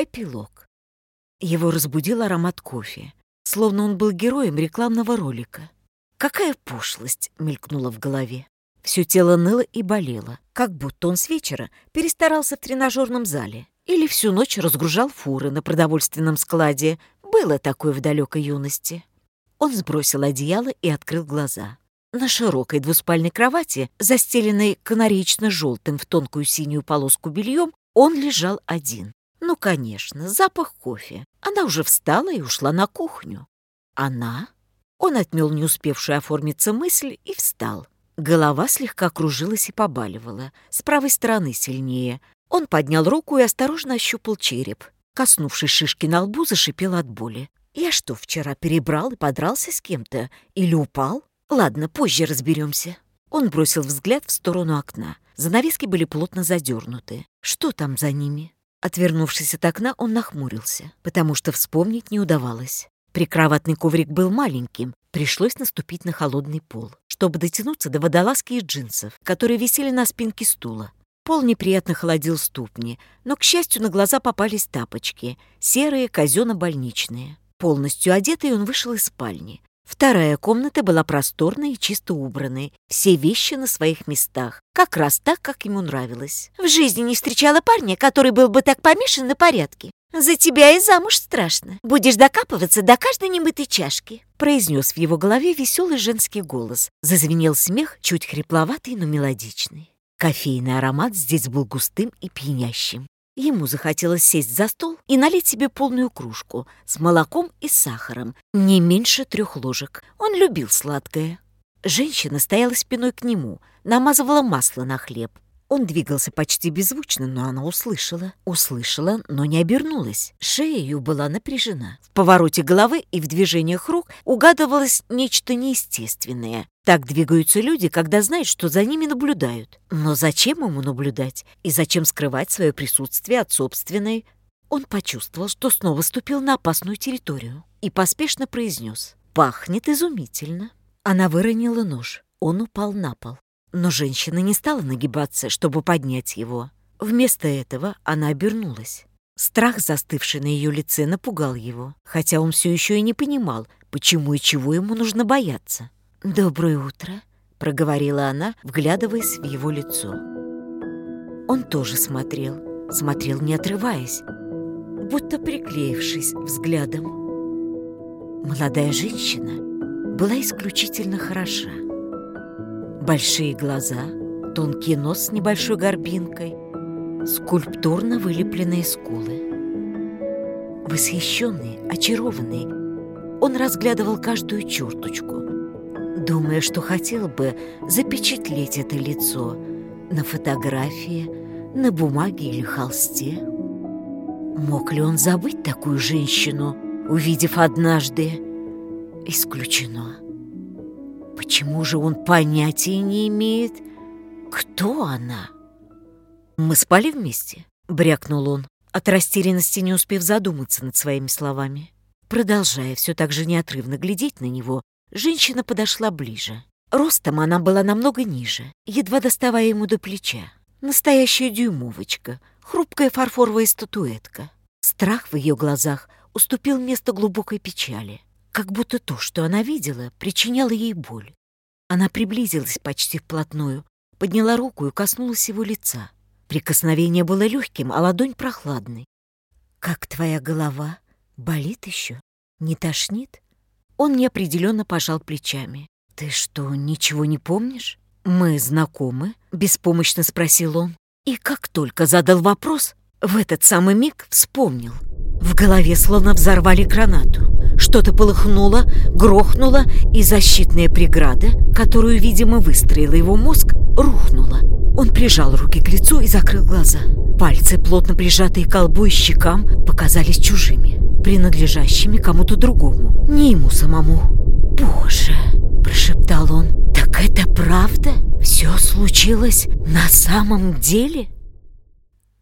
Эпилог. Его разбудил аромат кофе, словно он был героем рекламного ролика. «Какая пошлость!» — мелькнула в голове. Все тело ныло и болело, как будто он с вечера перестарался в тренажерном зале или всю ночь разгружал фуры на продовольственном складе. Было такое в далекой юности. Он сбросил одеяло и открыл глаза. На широкой двуспальной кровати, застеленной канареечно-желтым в тонкую синюю полоску бельем, он лежал один. Ну, конечно, запах кофе. Она уже встала и ушла на кухню. Она? Он отмел не успевшую оформиться мысль и встал. Голова слегка кружилась и побаливала, с правой стороны сильнее. Он поднял руку и осторожно ощупал череп. Коснувшись шишки на лбу, зашипел от боли. «Я что, вчера перебрал и подрался с кем-то? Или упал? Ладно, позже разберемся. Он бросил взгляд в сторону окна. Занавески были плотно задернуты. Что там за ними? Отвернувшись от окна, он нахмурился, потому что вспомнить не удавалось. Прикроватный коврик был маленьким, пришлось наступить на холодный пол, чтобы дотянуться до водолазки и джинсов, которые висели на спинке стула. Пол неприятно холодил ступни, но, к счастью, на глаза попались тапочки, серые, казенно-больничные. Полностью одетый он вышел из спальни. Вторая комната была просторной и чисто убранной, все вещи на своих местах, как раз так, как ему нравилось. «В жизни не встречала парня, который был бы так помешан на порядке. За тебя и замуж страшно. Будешь докапываться до каждой немытой чашки», произнес в его голове веселый женский голос. Зазвенел смех, чуть хрипловатый, но мелодичный. Кофейный аромат здесь был густым и пьянящим. Ему захотелось сесть за стол и налить себе полную кружку с молоком и сахаром, не меньше трех ложек. Он любил сладкое. Женщина стояла спиной к нему, намазывала масло на хлеб, он двигался почти беззвучно, но она услышала. Услышала, но не обернулась. Шея ее была напряжена. В повороте головы и в движениях рук угадывалось нечто неестественное. Так двигаются люди, когда знают, что за ними наблюдают. Но зачем ему наблюдать? И зачем скрывать свое присутствие от собственной? Он почувствовал, что снова ступил на опасную территорию. И поспешно произнес. «Пахнет изумительно». Она выронила нож. Он упал на пол. Но женщина не стала нагибаться, чтобы поднять его. Вместо этого она обернулась. Страх, застывший на ее лице, напугал его, хотя он все еще и не понимал, почему и чего ему нужно бояться. «Доброе утро», — проговорила она, вглядываясь в его лицо. Он тоже смотрел, смотрел не отрываясь, будто приклеившись взглядом. Молодая женщина была исключительно хороша. Большие глаза, тонкий нос с небольшой горбинкой, скульптурно вылепленные скулы. Восхищенный, очарованный, он разглядывал каждую черточку, думая, что хотел бы запечатлеть это лицо на фотографии, на бумаге или холсте. Мог ли он забыть такую женщину, увидев однажды? Исключено. Почему же он понятия не имеет, кто она? «Мы спали вместе?» — брякнул он, от растерянности не успев задуматься над своими словами. Продолжая все так же неотрывно глядеть на него, женщина подошла ближе. Ростом она была намного ниже, едва доставая ему до плеча. Настоящая дюймовочка, хрупкая фарфоровая статуэтка. Страх в ее глазах уступил место глубокой печали как будто то, что она видела, причиняло ей боль. Она приблизилась почти вплотную, подняла руку и коснулась его лица. Прикосновение было легким, а ладонь прохладной. «Как твоя голова? Болит еще? Не тошнит?» Он неопределенно пожал плечами. «Ты что, ничего не помнишь?» «Мы знакомы?» — беспомощно спросил он. И как только задал вопрос, в этот самый миг вспомнил. В голове словно взорвали гранату. Что-то полыхнуло, грохнуло, и защитная преграда, которую, видимо, выстроила его мозг, рухнула. Он прижал руки к лицу и закрыл глаза. Пальцы, плотно прижатые к колбу и щекам, показались чужими, принадлежащими кому-то другому, не ему самому. «Боже!» – прошептал он. «Так это правда? Все случилось на самом деле?»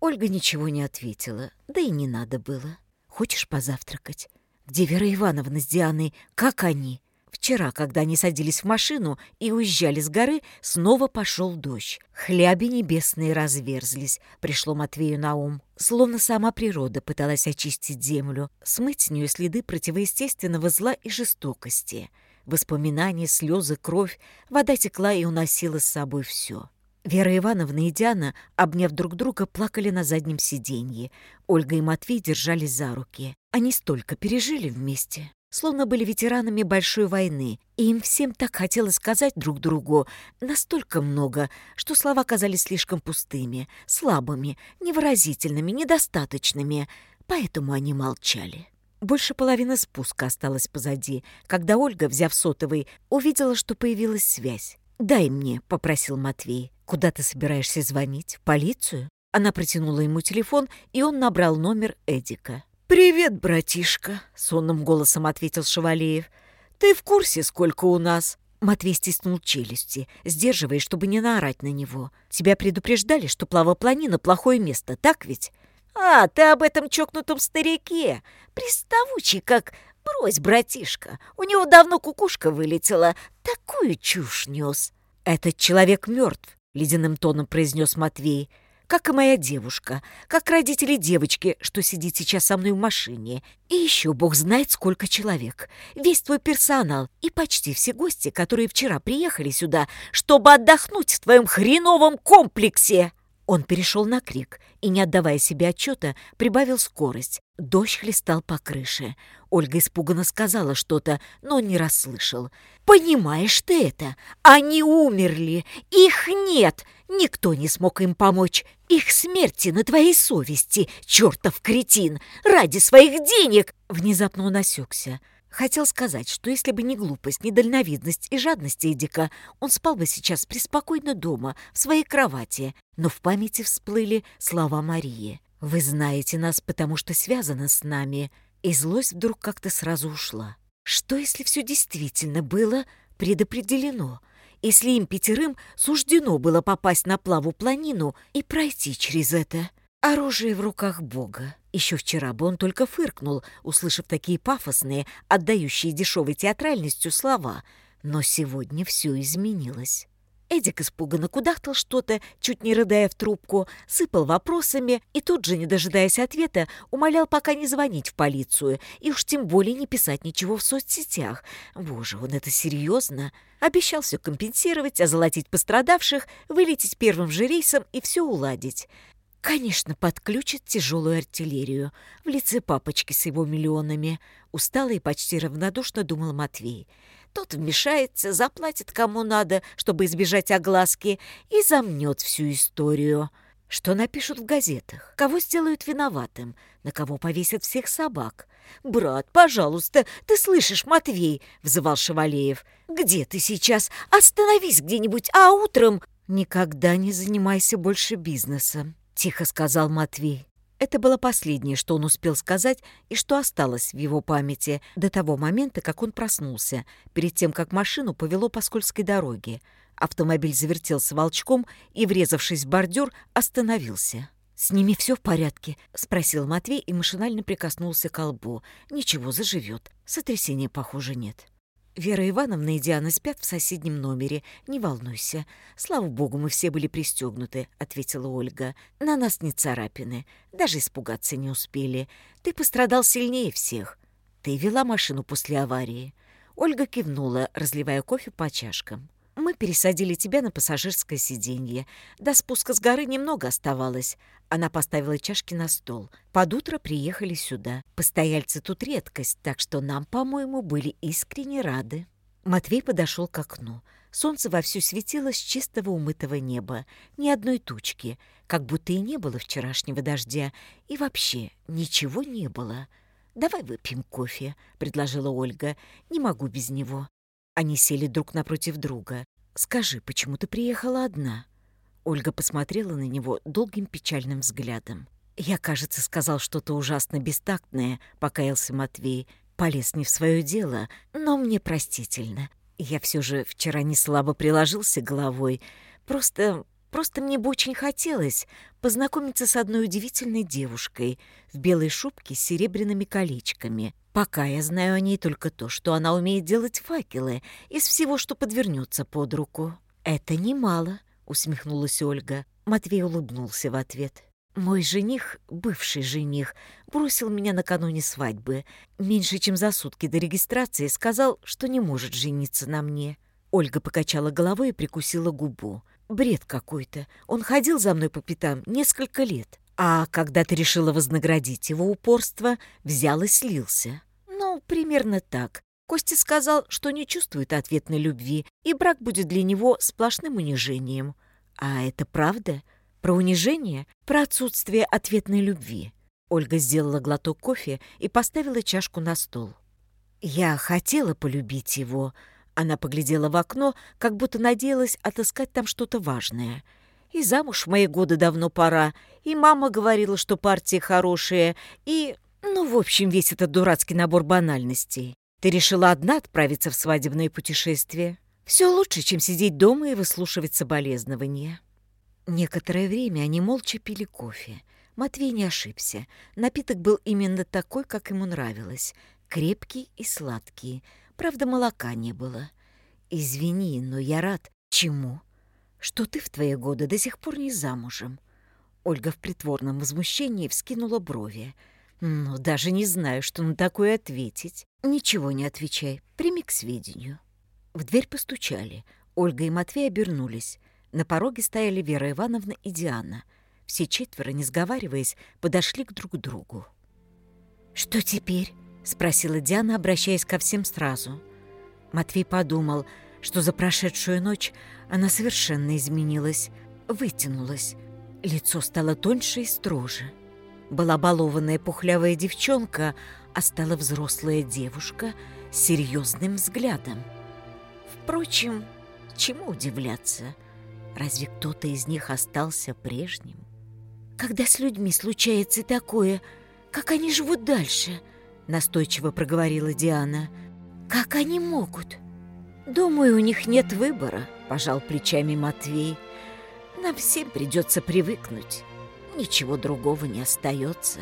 Ольга ничего не ответила, да и не надо было. «Хочешь позавтракать?» Где Вера Ивановна с Дианой? Как они? Вчера, когда они садились в машину и уезжали с горы, снова пошел дождь. Хляби небесные разверзлись, пришло Матвею на ум. Словно сама природа пыталась очистить землю, смыть с нее следы противоестественного зла и жестокости. Воспоминания, слезы, кровь, вода текла и уносила с собой все. Вера Ивановна и Диана, обняв друг друга, плакали на заднем сиденье. Ольга и Матвей держались за руки. Они столько пережили вместе, словно были ветеранами большой войны, и им всем так хотелось сказать друг другу настолько много, что слова казались слишком пустыми, слабыми, невыразительными, недостаточными, поэтому они молчали. Больше половины спуска осталось позади, когда Ольга, взяв сотовый, увидела, что появилась связь. «Дай мне», — попросил Матвей. «Куда ты собираешься звонить? В полицию?» Она протянула ему телефон, и он набрал номер Эдика. «Привет, братишка», — сонным голосом ответил Шевалеев. «Ты в курсе, сколько у нас?» Матвей стиснул челюсти, сдерживая, чтобы не наорать на него. «Тебя предупреждали, что плавопланина — плохое место, так ведь?» «А, ты об этом чокнутом старике! Приставучий как... Брось, братишка! У него давно кукушка вылетела, такую чушь нес!» «Этот человек мертв ледяным тоном произнес Матвей, как и моя девушка, как родители девочки, что сидит сейчас со мной в машине, и еще бог знает сколько человек, весь твой персонал и почти все гости, которые вчера приехали сюда, чтобы отдохнуть в твоем хреновом комплексе. Он перешел на крик и, не отдавая себе отчета, прибавил скорость. Дождь хлестал по крыше. Ольга испуганно сказала что-то, но не расслышал. «Понимаешь ты это? Они умерли! Их нет! Никто не смог им помочь! Их смерти на твоей совести, чертов кретин! Ради своих денег!» Внезапно он осекся. Хотел сказать, что если бы не глупость, недальновидность и жадность Эдика, он спал бы сейчас преспокойно дома, в своей кровати, но в памяти всплыли слова Марии. «Вы знаете нас, потому что связано с нами», и злость вдруг как-то сразу ушла. Что, если все действительно было предопределено? Если им пятерым суждено было попасть на плаву планину и пройти через это? Оружие в руках Бога. Еще вчера бы он только фыркнул, услышав такие пафосные, отдающие дешевой театральностью слова. Но сегодня все изменилось. Эдик испуганно кудахтал что-то, чуть не рыдая в трубку, сыпал вопросами и тут же, не дожидаясь ответа, умолял пока не звонить в полицию и уж тем более не писать ничего в соцсетях. Боже, он это серьезно? Обещал все компенсировать, озолотить пострадавших, вылететь первым же рейсом и все уладить. Конечно, подключит тяжелую артиллерию в лице папочки с его миллионами, устало и почти равнодушно думал Матвей. Тот вмешается, заплатит кому надо, чтобы избежать огласки, и замнет всю историю. Что напишут в газетах? Кого сделают виноватым? На кого повесят всех собак? «Брат, пожалуйста, ты слышишь, Матвей?» — взывал Шевалеев. «Где ты сейчас? Остановись где-нибудь, а утром...» «Никогда не занимайся больше бизнесом», тихо сказал Матвей. Это было последнее, что он успел сказать и что осталось в его памяти до того момента, как он проснулся, перед тем, как машину повело по скользкой дороге. Автомобиль завертелся волчком и, врезавшись в бордюр, остановился. «С ними все в порядке?» — спросил Матвей и машинально прикоснулся к лбу. «Ничего, заживет. Сотрясения, похоже, нет». Вера Ивановна и Диана спят в соседнем номере. Не волнуйся. Слава богу, мы все были пристегнуты, ответила Ольга. На нас не царапины. Даже испугаться не успели. Ты пострадал сильнее всех. Ты вела машину после аварии. Ольга кивнула, разливая кофе по чашкам. Мы пересадили тебя на пассажирское сиденье. До спуска с горы немного оставалось. Она поставила чашки на стол. Под утро приехали сюда. Постояльцы тут редкость, так что нам, по-моему, были искренне рады. Матвей подошел к окну. Солнце вовсю светило с чистого умытого неба, ни одной тучки, как будто и не было вчерашнего дождя, и вообще ничего не было. «Давай выпьем кофе», — предложила Ольга. «Не могу без него». Они сели друг напротив друга. «Скажи, почему ты приехала одна?» Ольга посмотрела на него долгим печальным взглядом. «Я, кажется, сказал что-то ужасно бестактное», — покаялся Матвей. «Полез не в свое дело, но мне простительно. Я все же вчера не слабо приложился головой. Просто... просто мне бы очень хотелось познакомиться с одной удивительной девушкой в белой шубке с серебряными колечками. Пока я знаю о ней только то, что она умеет делать факелы из всего, что подвернется под руку. Это немало, усмехнулась Ольга. Матвей улыбнулся в ответ. Мой жених, бывший жених, бросил меня накануне свадьбы. Меньше чем за сутки до регистрации сказал, что не может жениться на мне. Ольга покачала головой и прикусила губу. Бред какой-то. Он ходил за мной по пятам несколько лет. А когда ты решила вознаградить его упорство, взял и слился. «Ну, примерно так. Костя сказал, что не чувствует ответной любви, и брак будет для него сплошным унижением. А это правда? Про унижение? Про отсутствие ответной любви?» Ольга сделала глоток кофе и поставила чашку на стол. «Я хотела полюбить его». Она поглядела в окно, как будто надеялась отыскать там что-то важное. «И замуж в мои годы давно пора, и мама говорила, что партии хорошие, и ну, в общем, весь этот дурацкий набор банальностей. Ты решила одна отправиться в свадебное путешествие. Все лучше, чем сидеть дома и выслушивать соболезнования. Некоторое время они молча пили кофе. Матвей не ошибся. Напиток был именно такой, как ему нравилось. Крепкий и сладкий. Правда, молока не было. «Извини, но я рад. Чему? Что ты в твои годы до сих пор не замужем?» Ольга в притворном возмущении вскинула брови. Но даже не знаю, что на такое ответить. Ничего не отвечай, прими к сведению. В дверь постучали. Ольга и Матвей обернулись. На пороге стояли Вера Ивановна и Диана. Все четверо, не сговариваясь, подошли к друг другу. «Что теперь?» — спросила Диана, обращаясь ко всем сразу. Матвей подумал, что за прошедшую ночь она совершенно изменилась, вытянулась. Лицо стало тоньше и строже была балованная пухлявая девчонка, а стала взрослая девушка с серьезным взглядом. Впрочем, чему удивляться? Разве кто-то из них остался прежним? Когда с людьми случается такое, как они живут дальше? Настойчиво проговорила Диана. Как они могут? Думаю, у них нет выбора, пожал плечами Матвей. Нам всем придется привыкнуть. Ничего другого не остается.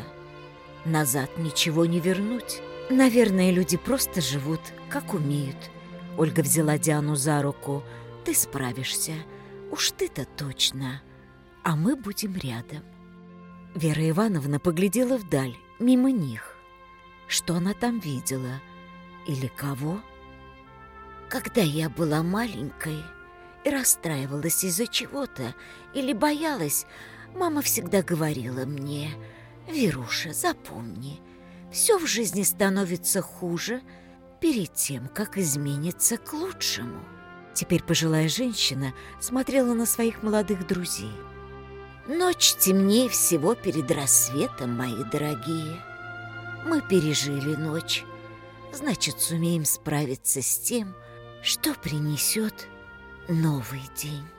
Назад ничего не вернуть. Наверное, люди просто живут, как умеют. Ольга взяла Диану за руку. Ты справишься. Уж ты-то точно. А мы будем рядом. Вера Ивановна поглядела вдаль, мимо них. Что она там видела? Или кого? Когда я была маленькой и расстраивалась из-за чего-то или боялась, Мама всегда говорила мне, «Веруша, запомни, все в жизни становится хуже перед тем, как изменится к лучшему». Теперь пожилая женщина смотрела на своих молодых друзей. «Ночь темнее всего перед рассветом, мои дорогие. Мы пережили ночь, значит, сумеем справиться с тем, что принесет новый день».